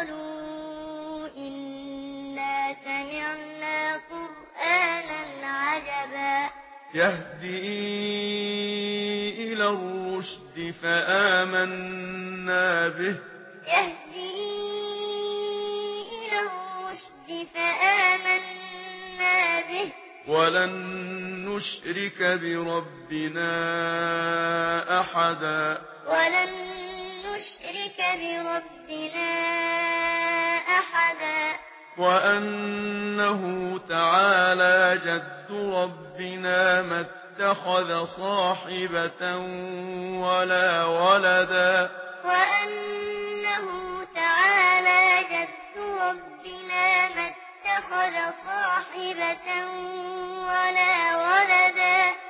قالوا إنا سمعنا قرآنا عجبا. يهدي إلى الرشد فآمنا به. يهدي إلى الرشد فآمنا به. ولن نشرك بربنا أحدا. ولن نُشْرِكَ بِرَبِّنَا أَحَدًا وَأَنَّهُ تَعَالَى جَدُّ رَبِّنَا مَا اتَّخَذَ صَاحِبَةً وَلَا وَلَدًا وَأَنَّهُ تَعَالَى جَدُّ رَبِّنَا مَا اتَّخَذَ صَاحِبَةً وَلَا وَلَدًا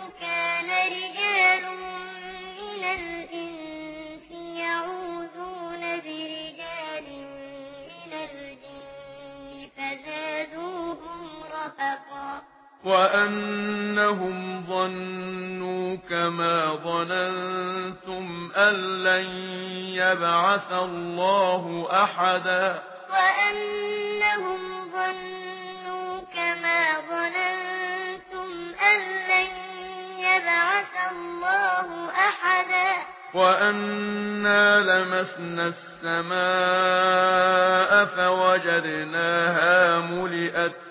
وأنهم ظنوا كما ظننتم أن لن يبعث الله أحدا وأنهم ظنوا كما ظننتم أن لن يبعث الله أحدا وأنا لمسنا السماء فوجدناها ملئت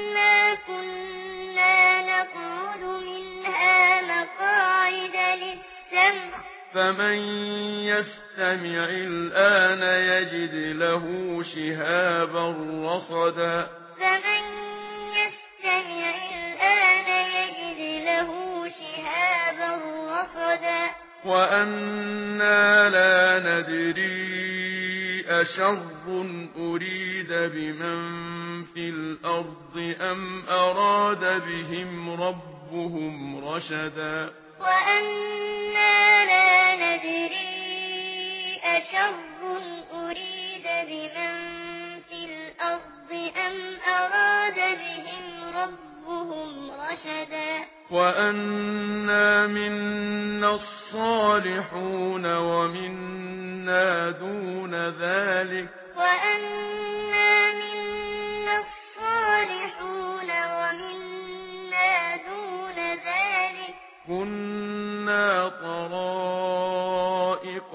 فمن يستمع الآن يجد له شهابا رصدا. فمن يستمع الآن يجد له شهابا رصدا. وأنا لا ندري أشر أريد بمن في الأرض أم أراد بهم ربهم رشدا. وأنا أشر أريد بمن في الأرض أم أراد بهم ربهم رشدا وأنا منا الصالحون ومنا دون ذلك وأنا منا الصالحون ومنا دون ذلك كنا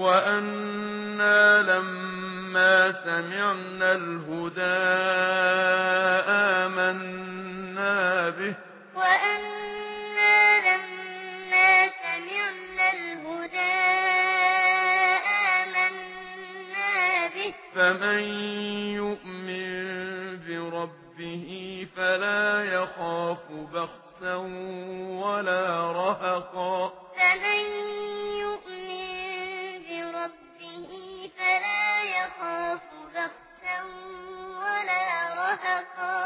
وأنا لما سمعنا الهدى آمنا به وأنا لما سمعنا الهدى آمنا به فمن يؤمن بربه فلا يخاف بخسا ولا رهقا فمن 的歌。